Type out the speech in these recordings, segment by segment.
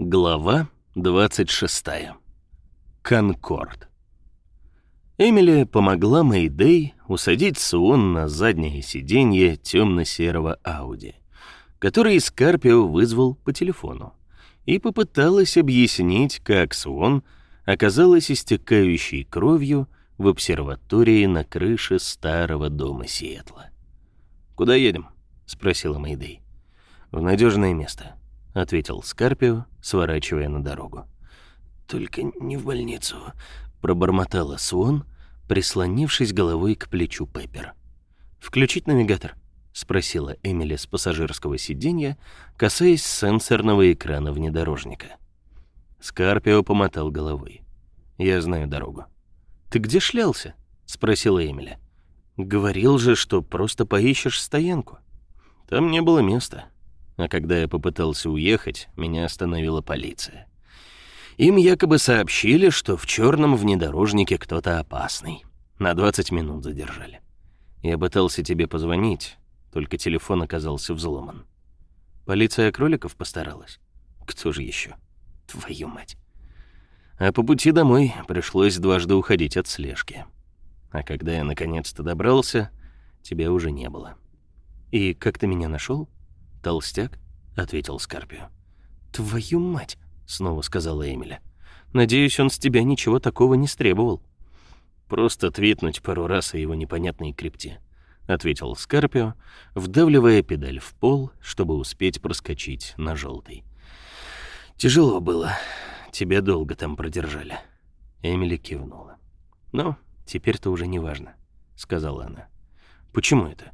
Глава 26. Конкорд. Эмили помогла Мэйдэй усадить Суон на заднее сиденье темно-серого Ауди, который Скарпио вызвал по телефону, и попыталась объяснить, как Суон оказалась истекающей кровью в обсерватории на крыше старого дома Сиэтла. «Куда едем?» — спросила Мэйдэй. «В надежное место», — ответил Скарпио, сворачивая на дорогу. «Только не в больницу», — пробормотала Суон, прислонившись головой к плечу Пеппер. «Включить навигатор?» — спросила Эмили с пассажирского сиденья, касаясь сенсорного экрана внедорожника. Скарпио помотал головой. «Я знаю дорогу». «Ты где шлялся?» — спросила Эмили. «Говорил же, что просто поищешь стоянку». «Там не было места», а когда я попытался уехать, меня остановила полиция. Им якобы сообщили, что в черном внедорожнике кто-то опасный. На 20 минут задержали. Я пытался тебе позвонить, только телефон оказался взломан. Полиция кроликов постаралась. Кто же еще? Твою мать. А по пути домой пришлось дважды уходить от слежки. А когда я наконец-то добрался, тебя уже не было. И как ты меня нашел? «Толстяк?» — ответил Скарпио. «Твою мать!» — снова сказала Эмиля. «Надеюсь, он с тебя ничего такого не стребовал». «Просто твитнуть пару раз о его непонятной крипте», — ответил Скарпио, вдавливая педаль в пол, чтобы успеть проскочить на желтый. «Тяжело было. Тебя долго там продержали». Эмили кивнула. «Ну, теперь-то уже не важно», — сказала она. «Почему это?»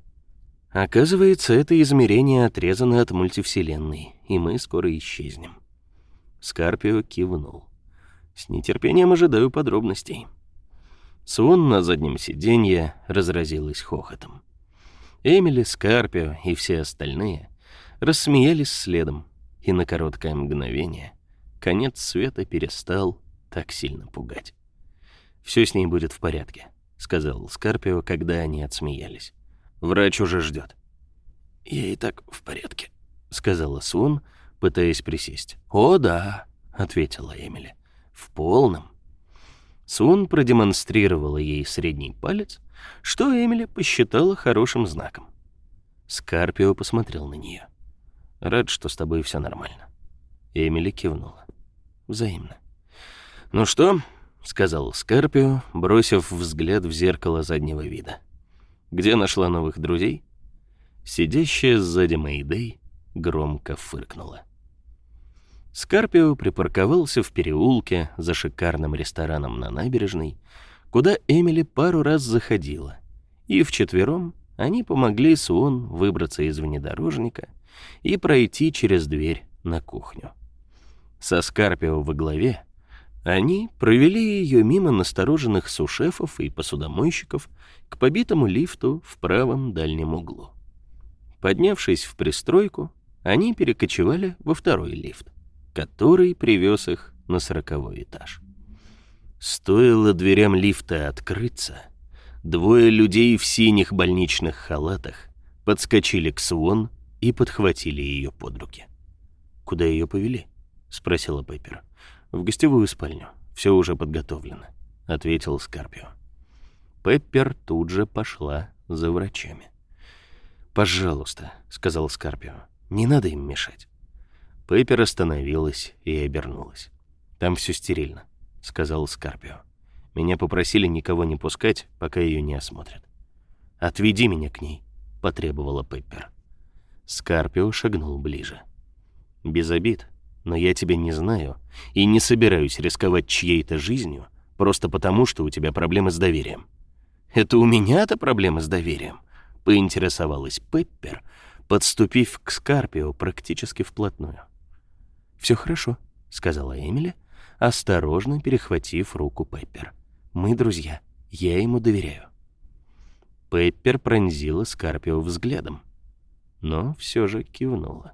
Оказывается, это измерение отрезано от мультивселенной, и мы скоро исчезнем. Скарпио кивнул. С нетерпением ожидаю подробностей. Суон на заднем сиденье разразилась хохотом. Эмили, Скарпио и все остальные рассмеялись следом, и на короткое мгновение конец света перестал так сильно пугать. Все с ней будет в порядке», — сказал Скарпио, когда они отсмеялись. Врач уже ждет. «Я и так в порядке», — сказала Сун, пытаясь присесть. «О, да», — ответила Эмили. «В полном». Сун продемонстрировала ей средний палец, что Эмили посчитала хорошим знаком. Скарпио посмотрел на нее. «Рад, что с тобой все нормально». Эмили кивнула. «Взаимно». «Ну что?» — сказал Скарпио, бросив взгляд в зеркало заднего вида. Где нашла новых друзей? Сидящая сзади Мэйдэй громко фыркнула. Скарпио припарковался в переулке за шикарным рестораном на набережной, куда Эмили пару раз заходила, и вчетвером они помогли Суон выбраться из внедорожника и пройти через дверь на кухню. Со Скарпио во главе они провели ее мимо настороженных сушефов и посудомойщиков к побитому лифту в правом дальнем углу. Поднявшись в пристройку, они перекочевали во второй лифт, который привез их на сороковой этаж. Стоило дверям лифта открыться, двое людей в синих больничных халатах подскочили к Свон и подхватили ее под руки. «Куда ее повели?» — спросила Пеппер. «В гостевую спальню. Все уже подготовлено», — ответил Скарпио. Пеппер тут же пошла за врачами. «Пожалуйста», — сказал Скарпио, — «не надо им мешать». Пеппер остановилась и обернулась. «Там все стерильно», — сказал Скарпио. «Меня попросили никого не пускать, пока ее не осмотрят». «Отведи меня к ней», — потребовала Пеппер. Скарпио шагнул ближе. «Без обид, но я тебя не знаю и не собираюсь рисковать чьей-то жизнью просто потому, что у тебя проблемы с доверием». «Это у меня-то проблемы с доверием?» — поинтересовалась Пеппер, подступив к Скарпио практически вплотную. «Все хорошо», — сказала Эмили, осторожно перехватив руку Пеппер. «Мы друзья, я ему доверяю». Пеппер пронзила Скарпио взглядом, но все же кивнула.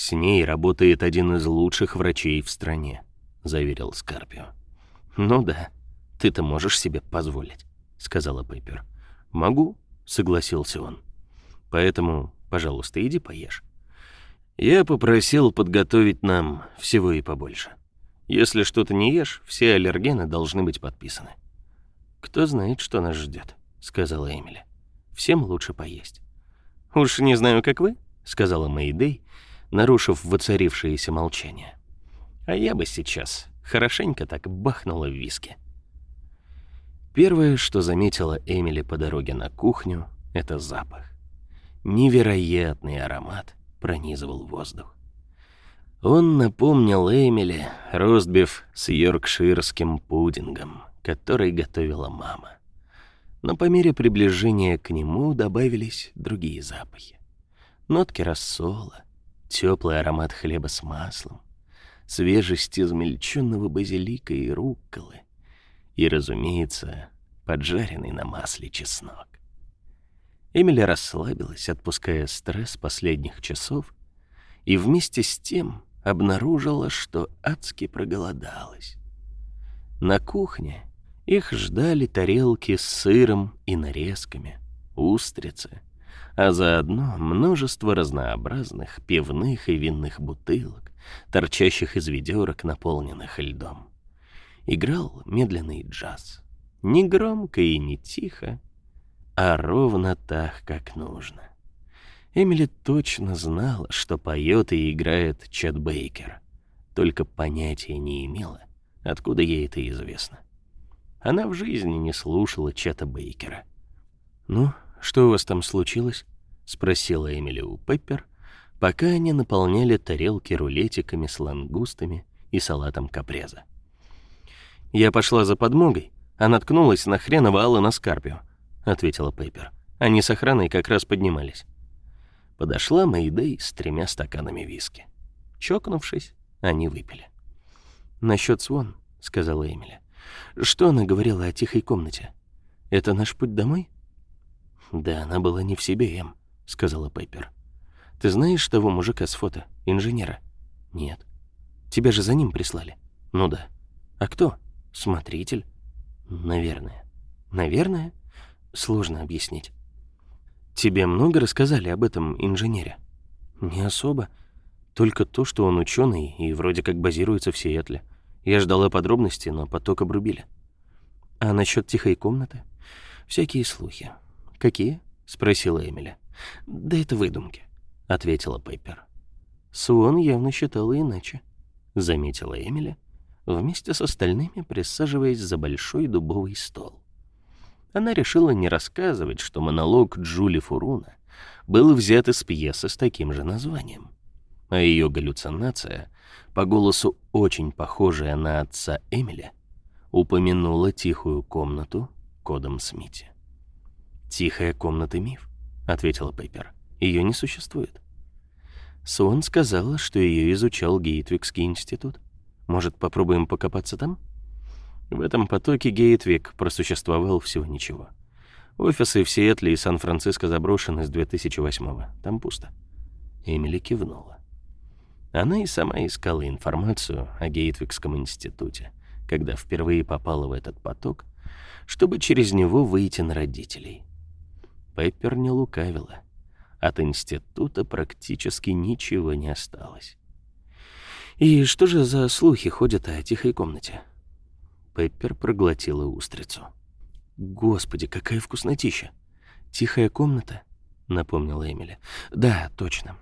«С ней работает один из лучших врачей в стране», — заверил Скарпио. «Ну да, ты-то можешь себе позволить», — сказала Пеппер. «Могу», — согласился он. «Поэтому, пожалуйста, иди поешь». Я попросил подготовить нам всего и побольше. Если что-то не ешь, все аллергены должны быть подписаны. «Кто знает, что нас ждет, сказала Эмили. «Всем лучше поесть». «Уж не знаю, как вы», — сказала Мэйдэй, нарушив воцарившееся молчание. «А я бы сейчас хорошенько так бахнула в виски». Первое, что заметила Эмили по дороге на кухню, — это запах. Невероятный аромат пронизывал воздух. Он напомнил Эмили ростбиф с йоркширским пудингом, который готовила мама. Но по мере приближения к нему добавились другие запахи. Нотки рассола, теплый аромат хлеба с маслом, свежесть измельченного базилика и рукколы и, разумеется, поджаренный на масле чеснок. Эмили расслабилась, отпуская стресс последних часов, и вместе с тем обнаружила, что адски проголодалась. На кухне их ждали тарелки с сыром и нарезками, устрицы, а заодно множество разнообразных пивных и винных бутылок, торчащих из ведерок, наполненных льдом. Играл медленный джаз. Не громко и не тихо, а ровно так, как нужно. Эмили точно знала, что поет и играет Чет Бейкер, только понятия не имела, откуда ей это известно. Она в жизни не слушала Чета Бейкера. «Ну, что у вас там случилось?» — спросила Эмили у Пеппер, пока они наполняли тарелки рулетиками с лангустами и салатом капреза. «Я пошла за подмогой, а наткнулась на хреново Алана Скарпио», — ответила Пеппер. Они с охраной как раз поднимались. Подошла Мэйдэй с тремя стаканами виски. Чокнувшись, они выпили. «Насчет Свон», — сказала Эмили. Что она говорила о тихой комнате? Это наш путь домой? Да, она была не в себе, Эм, сказала Пеппер. Ты знаешь того мужика с фото, инженера? Нет. Тебя же за ним прислали. Ну да. А кто? Смотритель? Наверное. Наверное? Сложно объяснить. Тебе много рассказали об этом инженере? Не особо. Только то, что он ученый и вроде как базируется в Сиэтле. Я ждала подробностей, но поток обрубили. А насчет тихой комнаты? Всякие слухи. Какие? Спросила Эмили. Да это выдумки, ответила Пеппер. Суон явно считала иначе, заметила Эмили, вместе с остальными присаживаясь за большой дубовый стол. Она решила не рассказывать, что монолог Джули Фуруна был взят из пьесы с таким же названием а ее галлюцинация, по голосу очень похожая на отца Эмили, упомянула тихую комнату кодом Смити. «Тихая комната — миф», — ответила Пейпер. «Ее не существует». Сон сказала, что ее изучал Гейтвикский институт. Может, попробуем покопаться там? В этом потоке Гейтвик просуществовал всего ничего. Офисы в Сиэтле и Сан-Франциско заброшены с 2008-го. Там пусто. Эмили кивнула. Она и сама искала информацию о Гейтвикском институте, когда впервые попала в этот поток, чтобы через него выйти на родителей. Пеппер не лукавила. От института практически ничего не осталось. «И что же за слухи ходят о тихой комнате?» Пеппер проглотила устрицу. «Господи, какая вкуснотища! Тихая комната?» — напомнила Эмили. «Да, точно.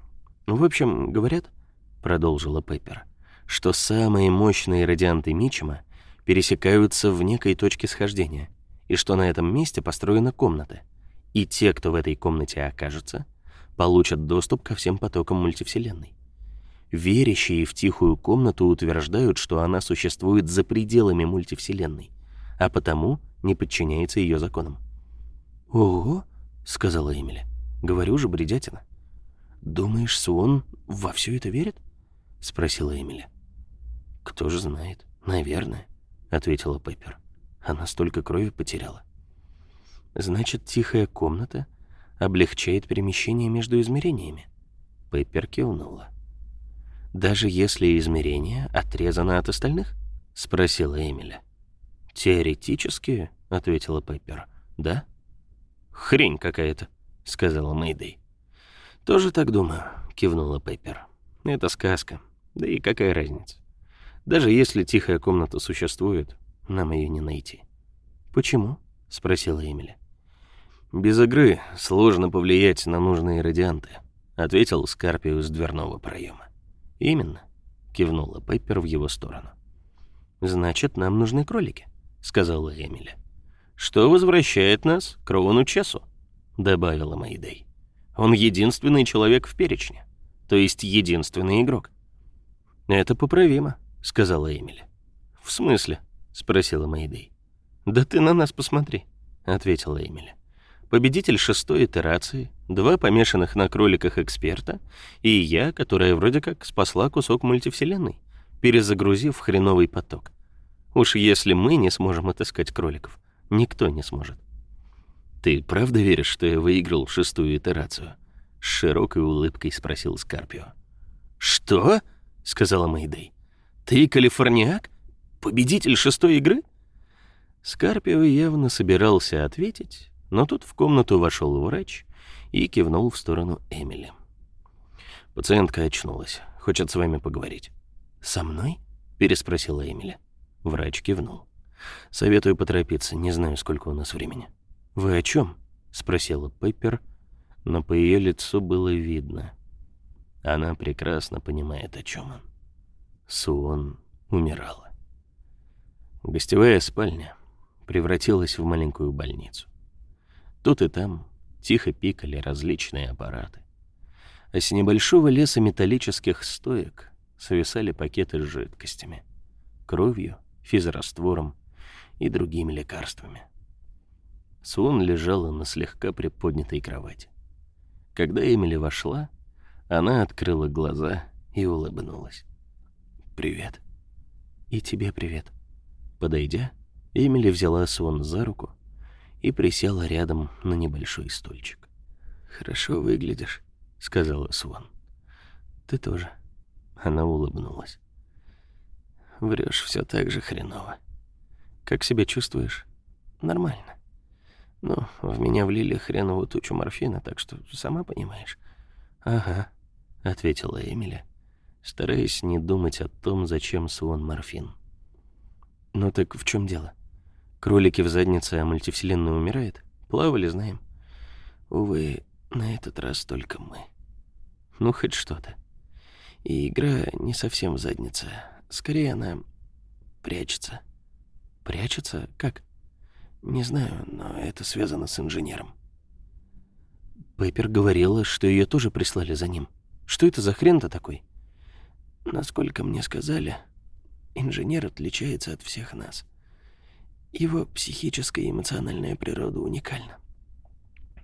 В общем, говорят, — продолжила Пеппер, «что самые мощные радианты Мичима пересекаются в некой точке схождения, и что на этом месте построена комната, и те, кто в этой комнате окажется, получат доступ ко всем потокам мультивселенной. Верящие в тихую комнату утверждают, что она существует за пределами мультивселенной, а потому не подчиняется ее законам. «Ого!» — сказала Эмили. «Говорю же, бредятина. Думаешь, Суон во все это верит?» — спросила Эмили. «Кто же знает? Наверное», — ответила Пеппер. Она столько крови потеряла. «Значит, тихая комната облегчает перемещение между измерениями?» Пеппер кивнула. «Даже если измерение отрезано от остальных?» — спросила Эмили. «Теоретически», — ответила Пеппер. «Да?» «Хрень какая-то», — сказала Мэйдэй. «Тоже так думаю», — кивнула Пеппер. Это сказка. Да и какая разница? Даже если тихая комната существует, нам ее не найти. «Почему?» — спросила Эмили. «Без игры сложно повлиять на нужные радианты», — ответил Скарпиус с дверного проема. «Именно», — кивнула Пеппер в его сторону. «Значит, нам нужны кролики», — сказала Эмили. «Что возвращает нас к Роуну Чесу», — добавила Мэйдэй. «Он единственный человек в перечне, то есть единственный игрок». «Это поправимо», — сказала Эмили. «В смысле?» — спросила Мэйдэй. «Да ты на нас посмотри», — ответила Эмили. «Победитель шестой итерации, два помешанных на кроликах эксперта и я, которая вроде как спасла кусок мультивселенной, перезагрузив хреновый поток. Уж если мы не сможем отыскать кроликов, никто не сможет». «Ты правда веришь, что я выиграл шестую итерацию?» С широкой улыбкой спросил Скарпио. «Что?» — сказала Мэйдэй. «Ты калифорниак? Победитель шестой игры?» Скарпио явно собирался ответить, но тут в комнату вошел врач и кивнул в сторону Эмили. «Пациентка очнулась. Хочет с вами поговорить». «Со мной?» — переспросила Эмили. Врач кивнул. «Советую поторопиться, не знаю, сколько у нас времени». «Вы о чем? спросила Пеппер, но по ее лицу было видно. Она прекрасно понимает, о чем он. Суон умирала. Гостевая спальня превратилась в маленькую больницу. Тут и там тихо пикали различные аппараты. А с небольшого леса металлических стоек свисали пакеты с жидкостями, кровью, физраствором и другими лекарствами. Суон лежала на слегка приподнятой кровати. Когда Эмили вошла, она открыла глаза и улыбнулась. «Привет». «И тебе привет». Подойдя, Эмили взяла Свон за руку и присела рядом на небольшой стульчик. «Хорошо выглядишь», — сказала Свон. «Ты тоже». Она улыбнулась. Врешь все так же хреново. Как себя чувствуешь? Нормально. Ну, в меня влили хреновую тучу морфина, так что сама понимаешь. Ага, ответила Эмили, стараясь не думать о том, зачем Свон морфин. «Ну так в чем дело? Кролики в заднице, а мультивселенная умирает? Плавали, знаем». «Увы, на этот раз только мы». «Ну, хоть что-то». И игра не совсем в заднице. Скорее, она прячется. «Прячется? Как?» «Не знаю, но это связано с инженером». Пеппер говорила, что ее тоже прислали за ним. Что это за хрен-то такой? Насколько мне сказали, инженер отличается от всех нас. Его психическая и эмоциональная природа уникальна.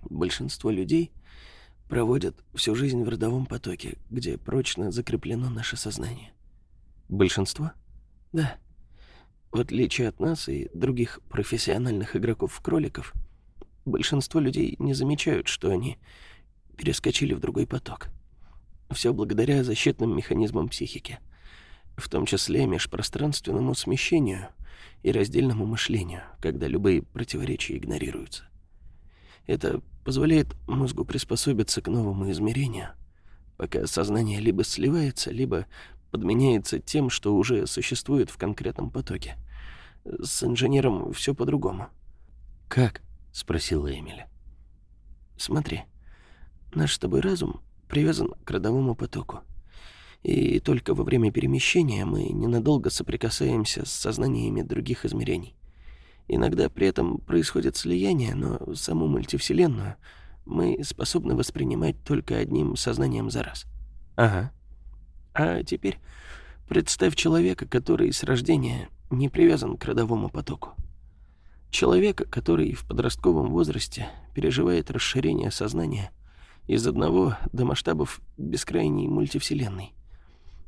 Большинство людей проводят всю жизнь в родовом потоке, где прочно закреплено наше сознание. Большинство? Да. В отличие от нас и других профессиональных игроков-кроликов, большинство людей не замечают, что они перескочили в другой поток. Все благодаря защитным механизмам психики — в том числе межпространственному смещению и раздельному мышлению, когда любые противоречия игнорируются. Это позволяет мозгу приспособиться к новому измерению, пока сознание либо сливается, либо подменяется тем, что уже существует в конкретном потоке. С инженером все по-другому. «Как?» — спросила Эмили. «Смотри, наш с тобой разум привязан к родовому потоку и только во время перемещения мы ненадолго соприкасаемся с сознаниями других измерений. Иногда при этом происходит слияние, но саму мультивселенную мы способны воспринимать только одним сознанием за раз. Ага. А теперь представь человека, который с рождения не привязан к родовому потоку. Человека, который в подростковом возрасте переживает расширение сознания из одного до масштабов бескрайней мультивселенной.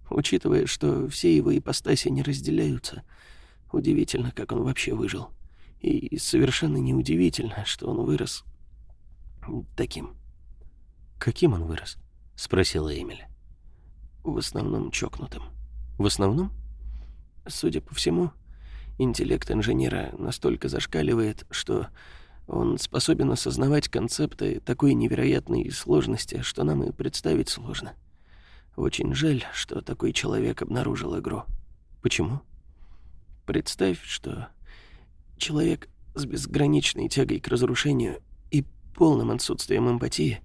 Учитывая, что все его ипостаси не разделяются, удивительно, как он вообще выжил. И совершенно неудивительно, что он вырос таким. «Каким он вырос?» — спросила Эмили. «В основном чокнутым». «В основном?» «Судя по всему, интеллект инженера настолько зашкаливает, что он способен осознавать концепты такой невероятной сложности, что нам и представить сложно». Очень жаль, что такой человек обнаружил игру. Почему? Представь, что человек с безграничной тягой к разрушению и полным отсутствием эмпатии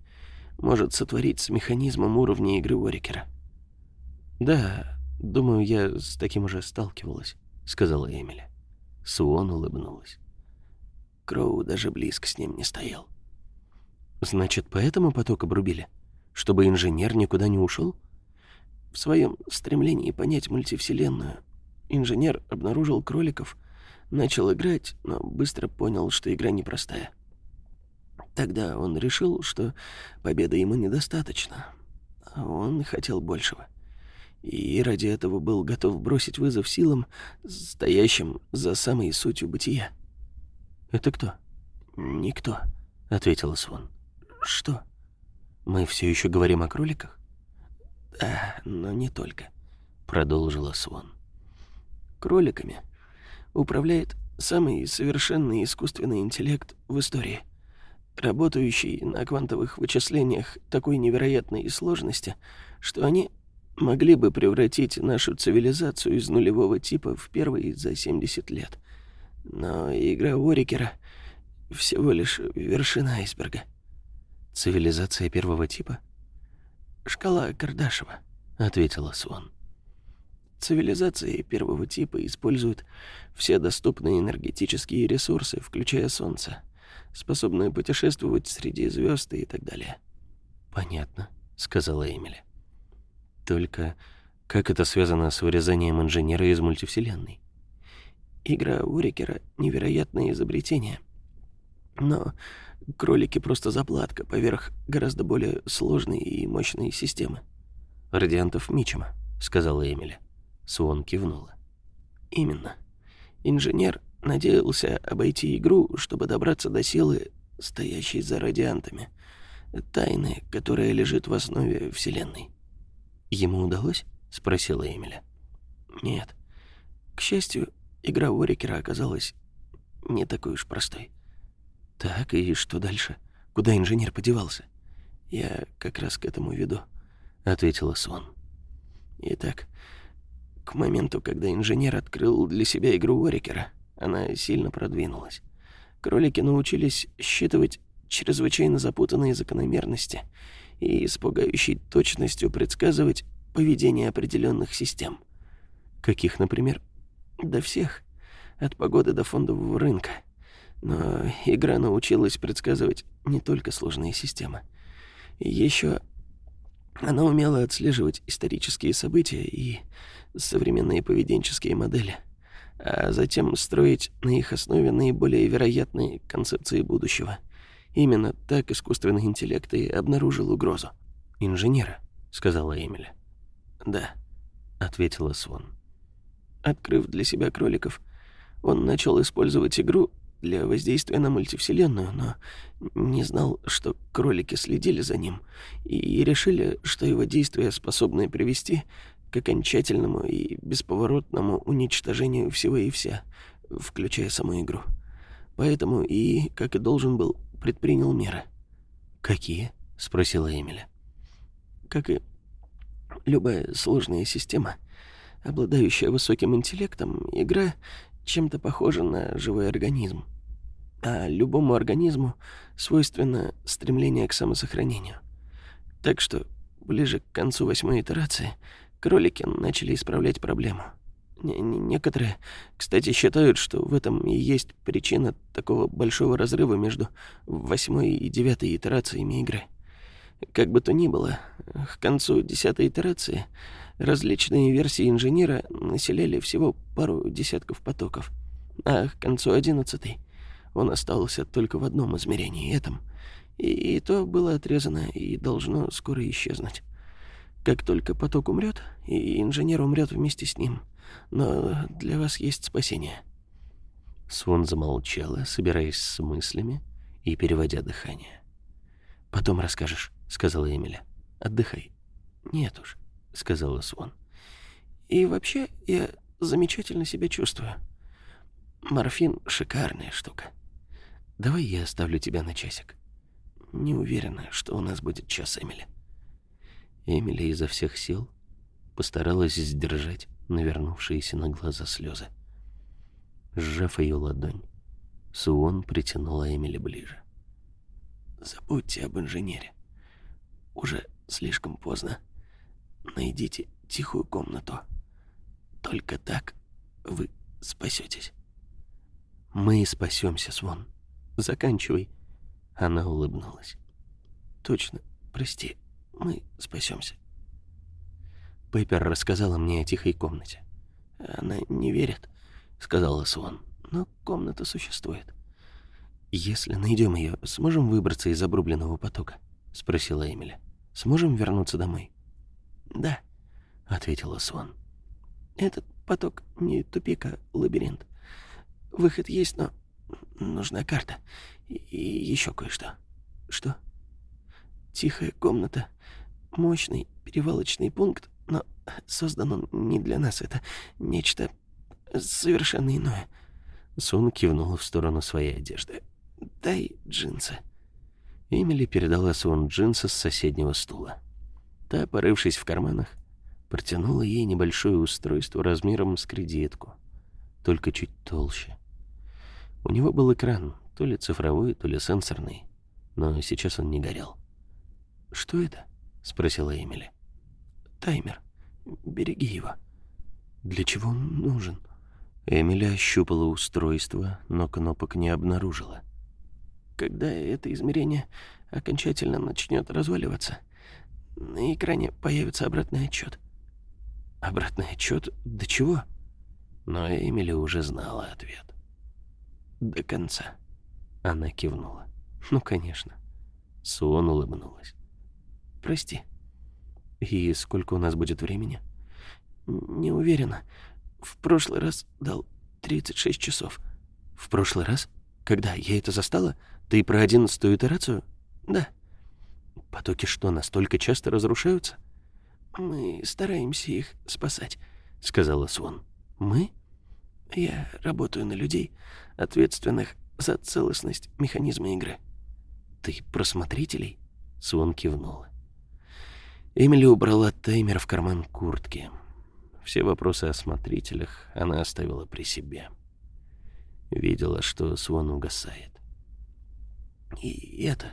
может сотворить с механизмом уровня игры Уорикера. «Да, думаю, я с таким уже сталкивалась», — сказала Эмили. Суон улыбнулась. Кроу даже близко с ним не стоял. «Значит, поэтому поток обрубили? Чтобы инженер никуда не ушел? В своем стремлении понять мультивселенную инженер обнаружил кроликов, начал играть, но быстро понял, что игра непростая. Тогда он решил, что победы ему недостаточно. А он хотел большего. И ради этого был готов бросить вызов силам, стоящим за самой сутью бытия. «Это кто?» «Никто», — ответила Свон. «Что?» «Мы все еще говорим о кроликах?» «Да, но не только», — продолжила Свон. «Кроликами управляет самый совершенный искусственный интеллект в истории, работающий на квантовых вычислениях такой невероятной сложности, что они могли бы превратить нашу цивилизацию из нулевого типа в первый за 70 лет. Но игра Орикера всего лишь вершина айсберга. «Цивилизация первого типа?» «Шкала Кардашева», — ответила Свон. Цивилизации первого типа используют все доступные энергетические ресурсы, включая Солнце, способные путешествовать среди звезд и так далее. «Понятно», — сказала Эмили. «Только как это связано с вырезанием инженера из мультивселенной?» Игра Урикера — невероятное изобретение. Но кролики — просто заплатка поверх гораздо более сложной и мощной системы. «Радиантов Мичема», — сказала Эмили. Суон кивнула. «Именно. Инженер надеялся обойти игру, чтобы добраться до силы, стоящей за радиантами, тайны, которая лежит в основе Вселенной». «Ему удалось?» — спросила Эмиля. «Нет. К счастью, игра Уорикера оказалась не такой уж простой». «Так, и что дальше? Куда инженер подевался?» «Я как раз к этому веду», — ответила Сон. «Итак, к моменту, когда инженер открыл для себя игру Уорикера, она сильно продвинулась. Кролики научились считывать чрезвычайно запутанные закономерности и с пугающей точностью предсказывать поведение определенных систем. Каких, например? До всех. От погоды до фондового рынка. Но игра научилась предсказывать не только сложные системы. Еще она умела отслеживать исторические события и современные поведенческие модели, а затем строить на их основе наиболее вероятные концепции будущего. Именно так искусственный интеллект и обнаружил угрозу. «Инженера», — сказала Эмили. «Да», — ответила Свон. Открыв для себя кроликов, он начал использовать игру для воздействия на мультивселенную, но не знал, что кролики следили за ним и решили, что его действия способны привести к окончательному и бесповоротному уничтожению всего и вся, включая саму игру. Поэтому и, как и должен был, предпринял меры. «Какие?» — спросила Эмили. «Как и любая сложная система, обладающая высоким интеллектом, игра чем-то похожа на живой организм. А любому организму свойственно стремление к самосохранению. Так что ближе к концу восьмой итерации кролики начали исправлять проблему. Некоторые, кстати, считают, что в этом и есть причина такого большого разрыва между восьмой и девятой итерациями игры. Как бы то ни было, к концу десятой итерации различные версии инженера населяли всего пару десятков потоков, а к концу одиннадцатой он остался только в одном измерении, этом, и, и то было отрезано и должно скоро исчезнуть. Как только поток умрет, и инженер умрет вместе с ним. Но для вас есть спасение». Свон замолчала, собираясь с мыслями и переводя дыхание. «Потом расскажешь», — сказала Эмиля. «Отдыхай». «Нет уж», — сказала Свон. «И вообще я замечательно себя чувствую. Морфин — шикарная штука. Давай я оставлю тебя на часик. Не уверена, что у нас будет час, Эмили». Эмили изо всех сил постаралась сдержать навернувшиеся на глаза слезы. Сжав ее ладонь, Суон притянула Эмили ближе. «Забудьте об инженере. Уже слишком поздно. Найдите тихую комнату. Только так вы спасетесь». «Мы спасемся, Свон. Заканчивай». Она улыбнулась. «Точно, прости, мы спасемся». Пеппер рассказала мне о тихой комнате. «Она не верит», — сказала Свон, — «но комната существует». «Если найдем ее, сможем выбраться из обрубленного потока?» — спросила Эмили. «Сможем вернуться домой?» «Да», — ответила Свон. «Этот поток не тупик, а лабиринт. Выход есть, но нужна карта. И еще кое-что. Что? Тихая комната. Мощный перевалочный пункт, но создан он не для нас. Это нечто совершенно иное. Сун кивнула в сторону своей одежды. «Дай джинсы». Эмили передала Сун джинсы с соседнего стула. Та, порывшись в карманах, протянула ей небольшое устройство размером с кредитку, только чуть толще. У него был экран, то ли цифровой, то ли сенсорный, но сейчас он не горел. «Что это?» — спросила Эмили. «Таймер. Береги его». «Для чего он нужен?» Эмили ощупала устройство, но кнопок не обнаружила. «Когда это измерение окончательно начнет разваливаться, на экране появится обратный отчет». «Обратный отчет? До чего?» Но Эмили уже знала ответ до конца. Она кивнула. Ну, конечно. Суон улыбнулась. Прости. И сколько у нас будет времени? Не уверена. В прошлый раз дал 36 часов. В прошлый раз? Когда я это застала? Ты про одиннадцатую итерацию? Да. Потоки что, настолько часто разрушаются? Мы стараемся их спасать, сказала Свон. Мы? Я работаю на людей, ответственных за целостность механизма игры. Ты про смотрителей? Свон кивнула. Эмили убрала таймер в карман куртки. Все вопросы о смотрителях она оставила при себе. Видела, что Свон угасает. «И это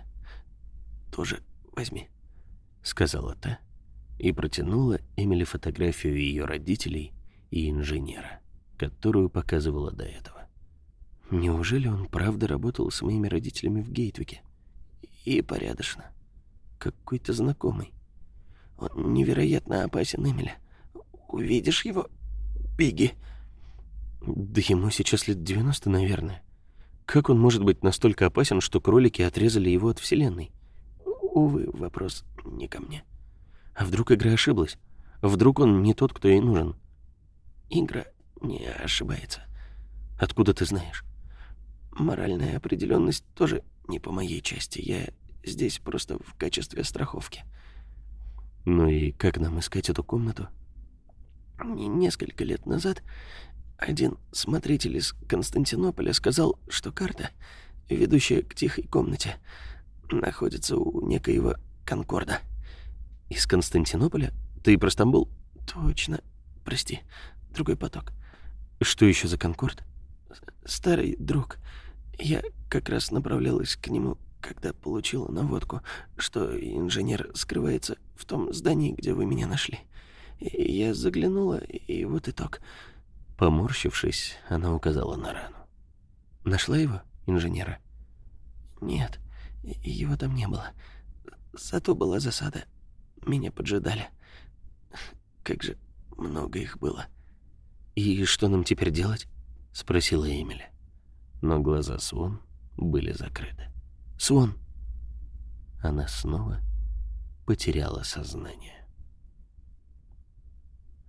тоже возьми», — сказала та и протянула Эмили фотографию ее родителей и инженера которую показывала до этого. Неужели он правда работал с моими родителями в Гейтвике? И порядочно. Какой-то знакомый. Он невероятно опасен, Эмили. Увидишь его, беги. Да ему сейчас лет 90, наверное. Как он может быть настолько опасен, что кролики отрезали его от Вселенной? Увы, вопрос не ко мне. А вдруг игра ошиблась? Вдруг он не тот, кто ей нужен? Игра не ошибается. Откуда ты знаешь? Моральная определенность тоже не по моей части. Я здесь просто в качестве страховки. Ну и как нам искать эту комнату? Несколько лет назад один смотритель из Константинополя сказал, что карта, ведущая к тихой комнате, находится у некоего Конкорда. Из Константинополя? Ты про Стамбул? Точно. Прости. Другой поток. Что еще за Конкорд? Старый друг. Я как раз направлялась к нему, когда получила наводку, что инженер скрывается в том здании, где вы меня нашли. Я заглянула, и вот итог. Поморщившись, она указала на рану. Нашла его, инженера? Нет, его там не было. Зато была засада. Меня поджидали. Как же много их было. — «И что нам теперь делать?» — спросила Эмили. Но глаза Свон были закрыты. «Свон!» Она снова потеряла сознание.